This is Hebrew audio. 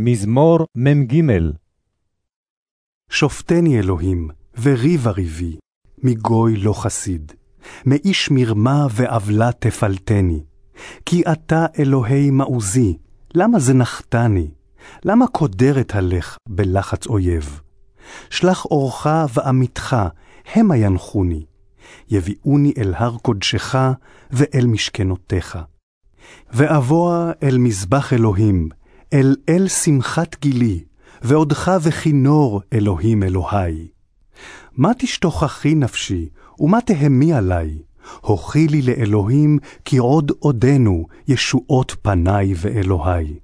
מזמור מ"ג שופטני אלוהים, וריבה ריבי, מגוי לא חסיד, מאיש מרמה ועוולה תפלטני. כי אתה אלוהי מעוזי, למה זנחתני? למה קודרת הלך בלחץ אויב? שלח אורך ואמיתך, המה ינחוני. יביאוני אל הר קודשך ואל משכנותיך. ואבוא אל מזבח אלוהים, אל אל שמחת גילי, ועודך וכינור אלוהים אלוהי. מה תשתוכחי נפשי, ומה תהמי עלי? הוכי לי לאלוהים, כי עוד עודנו ישועות פניי ואלוהי.